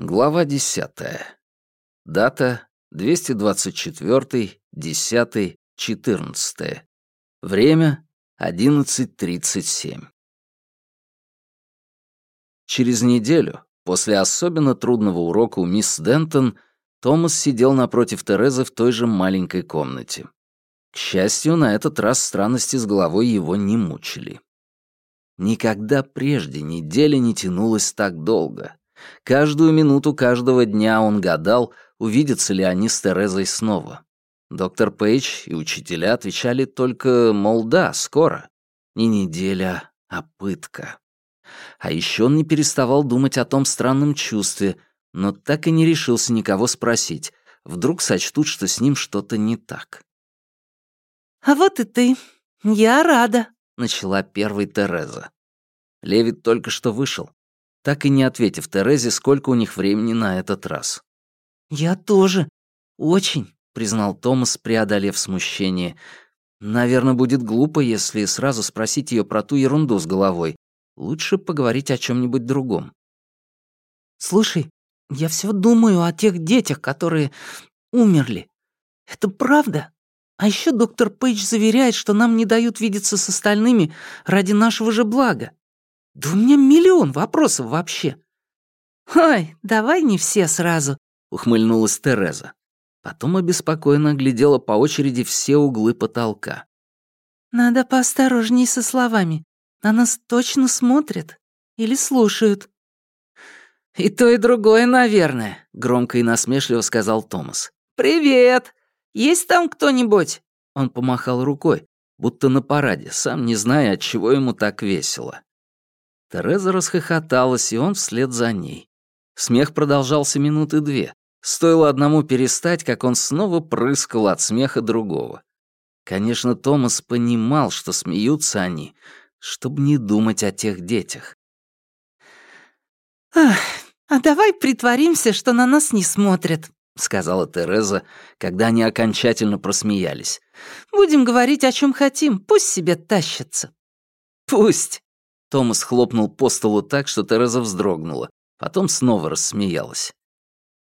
Глава 10. Дата 224, 10, 14. Время 11.37. Через неделю, после особенно трудного урока у мисс Дентон, Томас сидел напротив Терезы в той же маленькой комнате. К счастью, на этот раз странности с головой его не мучили. Никогда прежде неделя не тянулась так долго. Каждую минуту каждого дня он гадал, увидятся ли они с Терезой снова. Доктор Пейдж и учителя отвечали только, мол, да, скоро. Не неделя, а пытка. А еще он не переставал думать о том странном чувстве, но так и не решился никого спросить. Вдруг сочтут, что с ним что-то не так. «А вот и ты. Я рада», — начала первой Тереза. Левит только что вышел так и не ответив Терезе, сколько у них времени на этот раз. «Я тоже. Очень», — признал Томас, преодолев смущение. «Наверное, будет глупо, если сразу спросить ее про ту ерунду с головой. Лучше поговорить о чем нибудь другом». «Слушай, я все думаю о тех детях, которые умерли. Это правда? А еще доктор Пейдж заверяет, что нам не дают видеться с остальными ради нашего же блага. Да у меня миллион вопросов вообще. «Ой, давай не все сразу», — ухмыльнулась Тереза. Потом обеспокоенно глядела по очереди все углы потолка. «Надо поосторожней со словами. На нас точно смотрят или слушают». «И то, и другое, наверное», — громко и насмешливо сказал Томас. «Привет! Есть там кто-нибудь?» Он помахал рукой, будто на параде, сам не зная, от чего ему так весело. Тереза расхохоталась, и он вслед за ней. Смех продолжался минуты две. Стоило одному перестать, как он снова прыскал от смеха другого. Конечно, Томас понимал, что смеются они, чтобы не думать о тех детях. «Ах, а давай притворимся, что на нас не смотрят», — сказала Тереза, когда они окончательно просмеялись. «Будем говорить, о чем хотим, пусть себе тащатся». «Пусть», Томас хлопнул по столу так, что Тереза вздрогнула. Потом снова рассмеялась.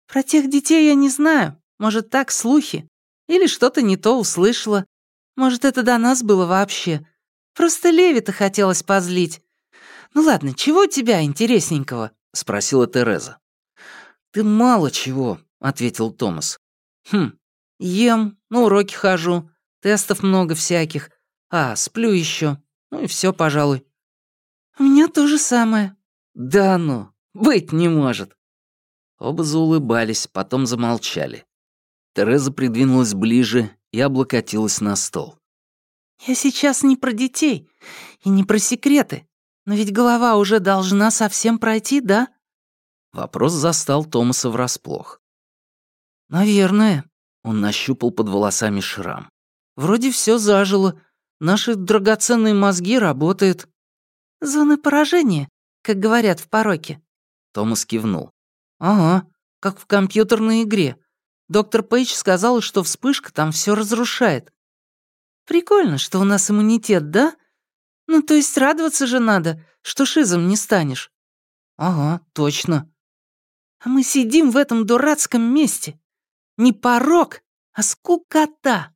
«Про тех детей я не знаю. Может, так, слухи? Или что-то не то услышала. Может, это до нас было вообще. Просто Леви-то хотелось позлить. Ну ладно, чего у тебя интересненького?» — спросила Тереза. «Ты мало чего», — ответил Томас. «Хм, ем, на уроки хожу, тестов много всяких. А, сплю еще. Ну и все, пожалуй. «У меня то же самое». «Да ну, быть не может». Оба заулыбались, потом замолчали. Тереза придвинулась ближе и облокотилась на стол. «Я сейчас не про детей и не про секреты, но ведь голова уже должна совсем пройти, да?» Вопрос застал Томаса врасплох. «Наверное», — он нащупал под волосами шрам. «Вроде все зажило, наши драгоценные мозги работают». «Зоны поражения, как говорят в пороке». Томас кивнул. «Ага, как в компьютерной игре. Доктор Пейдж сказал, что вспышка там все разрушает. Прикольно, что у нас иммунитет, да? Ну, то есть радоваться же надо, что шизом не станешь. Ага, точно. А мы сидим в этом дурацком месте. Не порог, а скукота.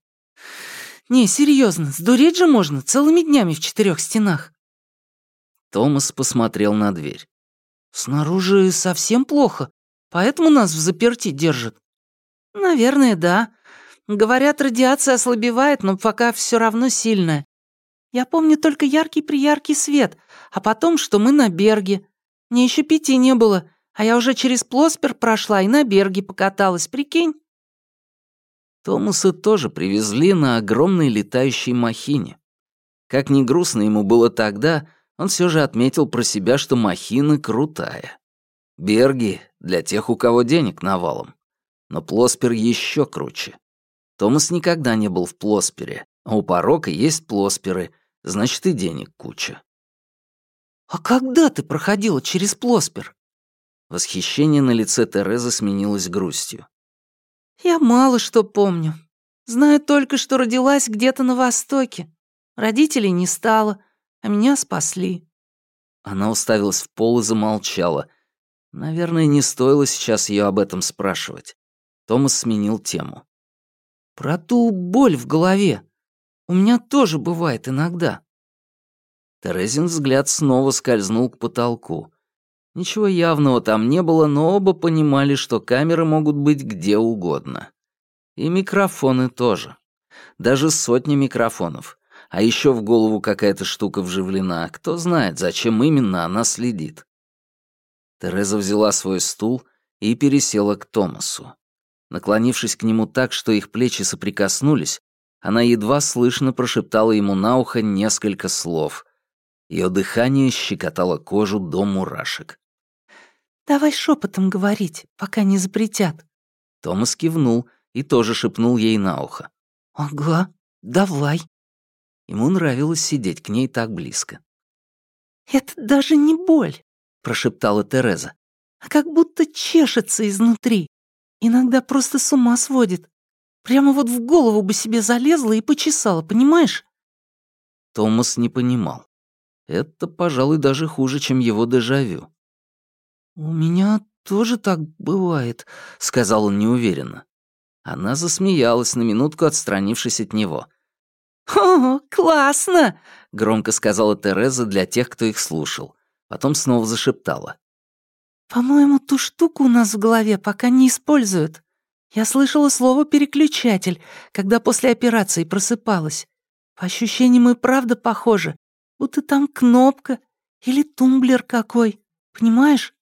Не, серьезно, сдуреть же можно целыми днями в четырех стенах. Томас посмотрел на дверь. «Снаружи совсем плохо, поэтому нас в заперти держат». «Наверное, да. Говорят, радиация ослабевает, но пока все равно сильная. Я помню только яркий-прияркий свет, а потом, что мы на Берге. Мне еще пяти не было, а я уже через Плоспер прошла и на Берге покаталась, прикинь?» Томаса тоже привезли на огромной летающей махине. Как ни грустно ему было тогда, он все же отметил про себя, что махина крутая. Берги для тех, у кого денег навалом. Но Плоспер еще круче. Томас никогда не был в Плоспере, а у порока есть Плосперы, значит и денег куча. «А когда ты проходила через Плоспер?» Восхищение на лице Терезы сменилось грустью. «Я мало что помню. Знаю только, что родилась где-то на Востоке. Родителей не стало, а меня спасли». Она уставилась в пол и замолчала. Наверное, не стоило сейчас ее об этом спрашивать. Томас сменил тему. «Про ту боль в голове. У меня тоже бывает иногда». Терезин взгляд снова скользнул к потолку. Ничего явного там не было, но оба понимали, что камеры могут быть где угодно. И микрофоны тоже. Даже сотни микрофонов. А еще в голову какая-то штука вживлена. Кто знает, зачем именно она следит. Тереза взяла свой стул и пересела к Томасу. Наклонившись к нему так, что их плечи соприкоснулись, она едва слышно прошептала ему на ухо несколько слов. Ее дыхание щекотало кожу до мурашек. «Давай шепотом говорить, пока не запретят». Томас кивнул и тоже шепнул ей на ухо. «Ага, давай». Ему нравилось сидеть к ней так близко. «Это даже не боль», — прошептала Тереза, «а как будто чешется изнутри. Иногда просто с ума сводит. Прямо вот в голову бы себе залезла и почесала, понимаешь?» Томас не понимал. Это, пожалуй, даже хуже, чем его дежавю. «У меня тоже так бывает», — сказал он неуверенно. Она засмеялась на минутку, отстранившись от него. «О, классно!» — громко сказала Тереза для тех, кто их слушал. Потом снова зашептала. «По-моему, ту штуку у нас в голове пока не используют. Я слышала слово «переключатель», когда после операции просыпалась. По ощущениям и правда похоже, будто там кнопка или тумблер какой, понимаешь?»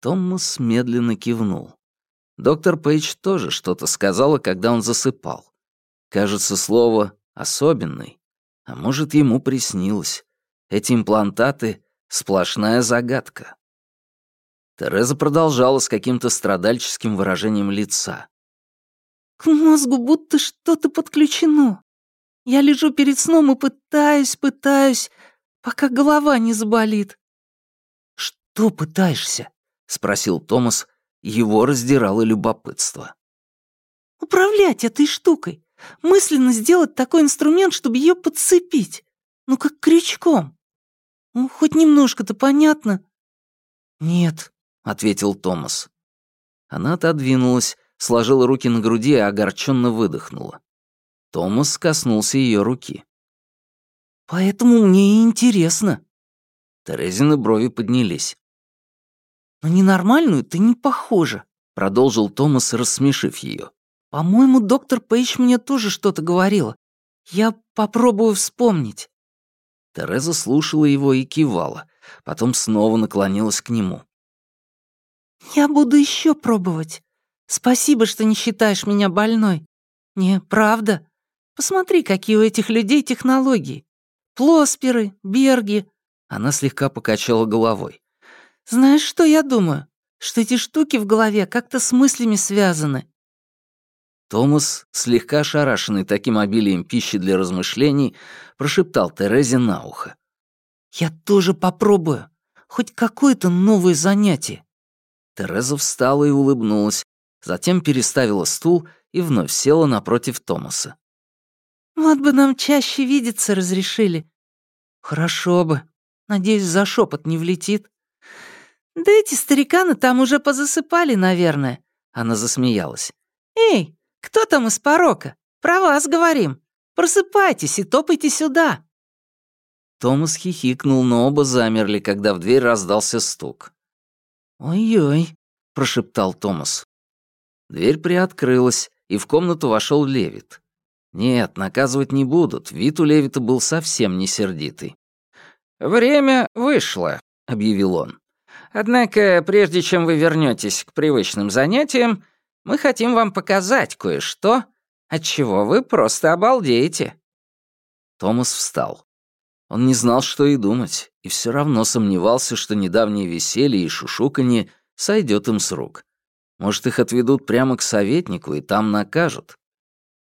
Томас медленно кивнул. Доктор Пейдж тоже что-то сказала, когда он засыпал. Кажется, слово «особенный». А может, ему приснилось. Эти имплантаты — сплошная загадка. Тереза продолжала с каким-то страдальческим выражением лица. «К мозгу будто что-то подключено. Я лежу перед сном и пытаюсь, пытаюсь, пока голова не заболит». «Что пытаешься?» — спросил Томас. Его раздирало любопытство. «Управлять этой штукой. Мысленно сделать такой инструмент, чтобы ее подцепить. Ну, как крючком. Ну, хоть немножко-то понятно». «Нет», — ответил Томас. Она отодвинулась, сложила руки на груди и огорченно выдохнула. Томас коснулся ее руки. «Поэтому мне и интересно». Терезины брови поднялись. «На ненормальную ты не похожа», — продолжил Томас, рассмешив ее. «По-моему, доктор Пейдж мне тоже что-то говорила. Я попробую вспомнить». Тереза слушала его и кивала, потом снова наклонилась к нему. «Я буду еще пробовать. Спасибо, что не считаешь меня больной. Не, правда. Посмотри, какие у этих людей технологии. Плосперы, берги». Она слегка покачала головой. Знаешь, что я думаю? Что эти штуки в голове как-то с мыслями связаны». Томас, слегка ошарашенный таким обилием пищи для размышлений, прошептал Терезе на ухо. «Я тоже попробую. Хоть какое-то новое занятие». Тереза встала и улыбнулась, затем переставила стул и вновь села напротив Томаса. «Вот бы нам чаще видеться разрешили». «Хорошо бы. Надеюсь, за шепот не влетит». «Да эти стариканы там уже позасыпали, наверное», — она засмеялась. «Эй, кто там из порока? Про вас говорим. Просыпайтесь и топайте сюда». Томас хихикнул, но оба замерли, когда в дверь раздался стук. «Ой-ой», — прошептал Томас. Дверь приоткрылась, и в комнату вошел Левит. Нет, наказывать не будут, вид у Левита был совсем не сердитый. «Время вышло», — объявил он. Однако, прежде чем вы вернетесь к привычным занятиям, мы хотим вам показать кое-что, от чего вы просто обалдеете». Томас встал. Он не знал, что и думать, и все равно сомневался, что недавнее веселье и шушуканье сойдет им с рук. Может, их отведут прямо к советнику и там накажут.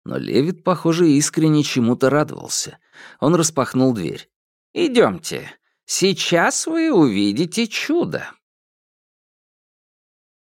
Но Левит, похоже, искренне чему-то радовался. Он распахнул дверь. Идемте. Сейчас вы увидите чудо.